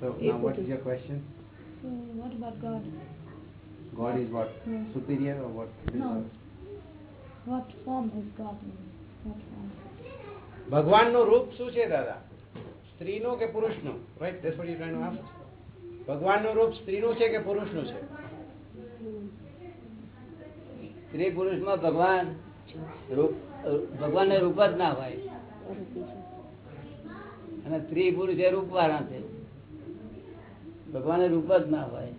So Able now what to- is your question? So what about God? God is what? Yeah. Superior or what? No. What form is God in? What form? ભગવાનનું રૂપ શું છે દાદા સ્ત્રીનું કે પુરુષનું right that's what you trying to ask ભગવાનનું રૂપ સ્ત્રીનું છે કે પુરુષનું છે સ્ત્રી પુરુષમાં ભગવાન રૂપ ભગવાનને રૂપ જ ના હોય આરોપી છે અને સ્ત્રી પુરુષ એ રૂપવાળા છે ભગવાનને રૂપ જ ના હોય.